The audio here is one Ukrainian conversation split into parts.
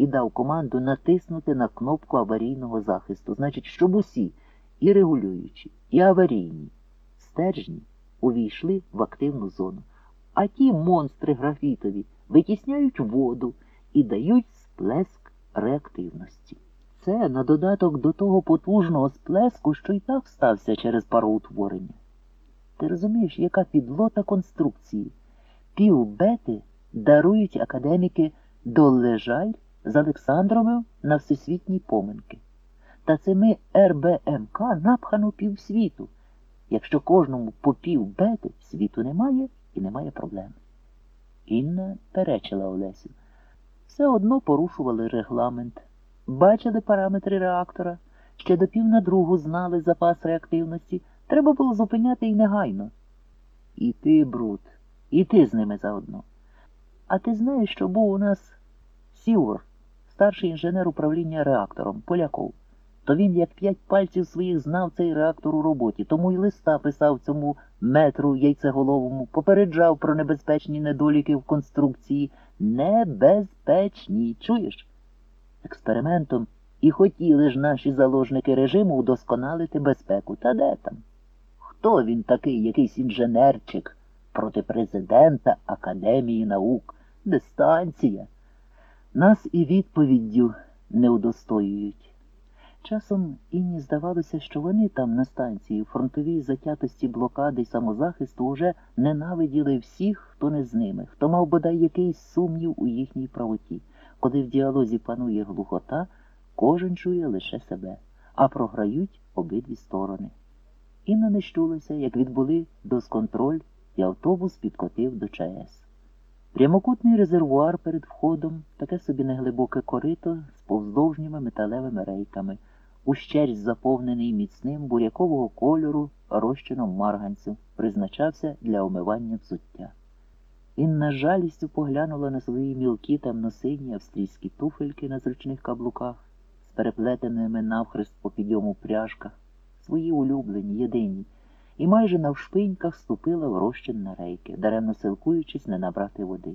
і дав команду натиснути на кнопку аварійного захисту. Значить, щоб усі, і регулюючі, і аварійні, стержні увійшли в активну зону. А ті монстри графітові витісняють воду і дають сплеск реактивності. Це на додаток до того потужного сплеску, що й так стався через пароутворення. Ти розумієш, яка підлота конструкції? Пів бети дарують академіки Доллежаль з Олександровим на всесвітні поминки. Та це ми РБМК напхано півсвіту. Якщо кожному по пів бети, світу немає і немає проблем. Інна перечила Олесю. Все одно порушували регламент. Бачили параметри реактора, ще до пів на другу знали запас реактивності. Треба було зупиняти і негайно. І ти, Брут, і ти з ними заодно. А ти знаєш, що був у нас Сівор, старший інженер управління реактором, Поляков. То він як п'ять пальців своїх знав цей реактор у роботі, тому й листа писав цьому метру яйцеголовому, попереджав про небезпечні недоліки в конструкції. Небезпечні, чуєш? Експериментом і хотіли ж наші заложники режиму удосконалити безпеку. Та де там? Хто він такий, якийсь інженерчик проти президента Академії наук? Дистанція. Нас і відповіддю не удостоюють. Часом Інні здавалося, що вони там на станції, в фронтовій затятості блокади й самозахисту уже ненавиділи всіх, хто не з ними, хто мав бодай якийсь сумнів у їхній правоті. Коли в діалозі панує глухота, кожен чує лише себе, а програють обидві сторони. Інна не щулася, як відбули досконтроль, і автобус підкотив до ЧАЕС. Прямокутний резервуар перед входом, таке собі неглибоке корито з повздовжніми металевими рейками, ущерсть заповнений міцним бурякового кольору розчином марганцю, призначався для омивання взуття. Інна жалістю поглянула на свої мілкі темно-сині австрійські туфельки на зручних каблуках, з переплетеними навхрест по підйому пряжках, свої улюблені, єдині, і майже навшпиньках ступила в розчин рейки, даремно силкуючись не набрати води.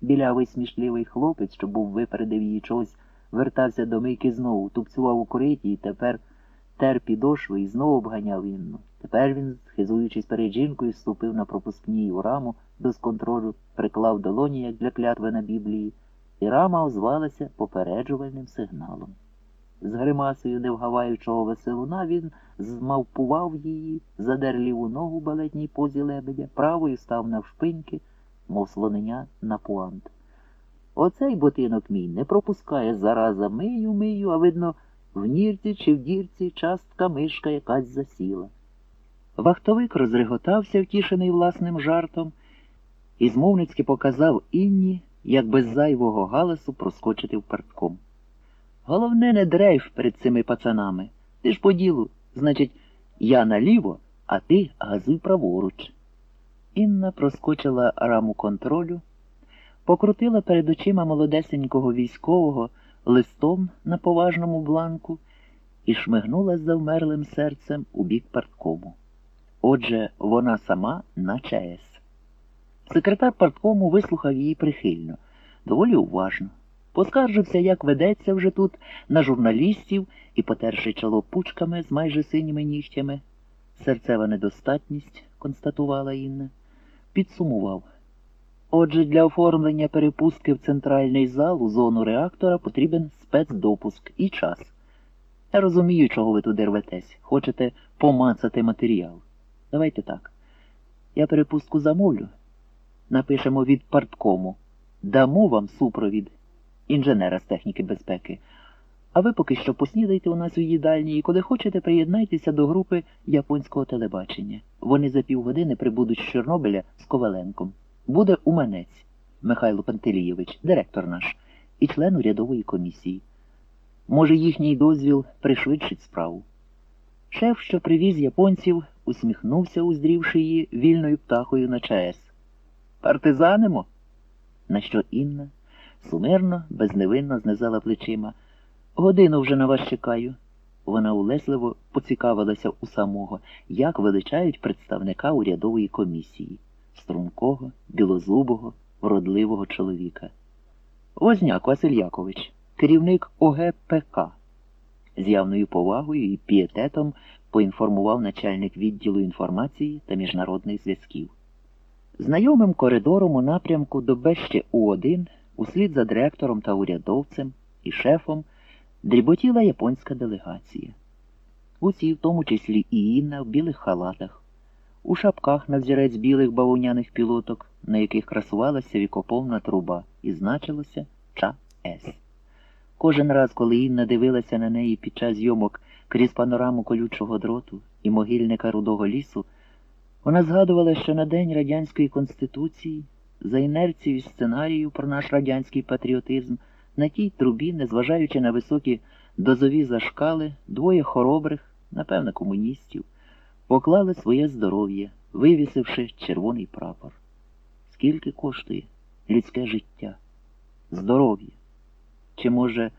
Білявий смішливий хлопець, що був випередив її чогось, вертався до мийки знову, тупцював у кориті і тепер тер підошви і знову обганяв Інну. Тепер він, хизуючись перед жінкою, ступив на пропускній у раму без контролю, приклав долоні, як для клятви на Біблії, і рама озвалася попереджувальним сигналом. З гримасою невгаваючого веселуна він змавпував її, задер ліву ногу балетній позі лебедя, правою став навшпиньки, мов слоненя на пуант. Оцей ботинок мій не пропускає зараза мию, мию, а видно, в нірці чи в дірці частка мишка якась засіла. Вахтовик розреготався, втішений власним жартом, і змовницьки показав Інні, як без зайвого галасу проскочити в партком. Головне, не дрейф перед цими пацанами. Ти ж по ділу, значить, я наліво, а ти газуй праворуч. Інна проскочила раму контролю, покрутила перед очима молодесенького військового листом на поважному бланку і шмигнула з завмерлим серцем у бік парткому. Отже, вона сама на ЧАЕС. Секретар парткому вислухав її прихильно, доволі уважно. Поскаржився, як ведеться вже тут, на журналістів і, потерши чоло пучками з майже синіми нігтями. Серцева недостатність, констатувала Інна, підсумував. Отже, для оформлення перепустки в центральний зал у зону реактора потрібен спецдопуск і час. Я розумію, чого ви туди рветесь. Хочете помацати матеріал. Давайте так. Я перепустку замовлю. Напишемо від парткому. Дамо вам супровід інженера з техніки безпеки. А ви поки що поснідайте у нас у їдальні і коли хочете, приєднайтеся до групи японського телебачення. Вони за півгодини прибудуть з Чорнобиля з Коваленком. Буде уманець Михайло Пантелійович, директор наш, і член урядової комісії. Може, їхній дозвіл пришвидшить справу. Шеф, що привіз японців, усміхнувся, уздрівши її вільною птахою на ЧАЕС. Партизанимо? На що Інна сумирно, безневинно знизала плечима. Годину вже на вас чекаю. Вона улесливо поцікавилася у самого, як величають представника урядової комісії стрункого, білозубого, вродливого чоловіка. Возняк Василь Якович, керівник ОГПК. З явною повагою і пієтетом поінформував начальник відділу інформації та міжнародних зв'язків. Знайомим коридором у напрямку до Беще У1, услід за директором та урядовцем і шефом, дріботіла японська делегація. Усі, в тому числі і Інна, в білих халатах, у шапках на взірець білих бавовняних пілоток, на яких красувалася вікоповна труба, і значилося Ча. Кожен раз, коли Інна дивилася на неї під час зйомок крізь панораму колючого дроту і могильника рудого лісу, вона згадувала, що на День Радянської Конституції, за інерцією сценарію про наш радянський патріотизм, на тій трубі, незважаючи на високі дозові зашкали, двоє хоробрих, напевно, комуністів, поклали своє здоров'я, вивісивши червоний прапор. Скільки коштує людське життя, здоров'я? Чи, може,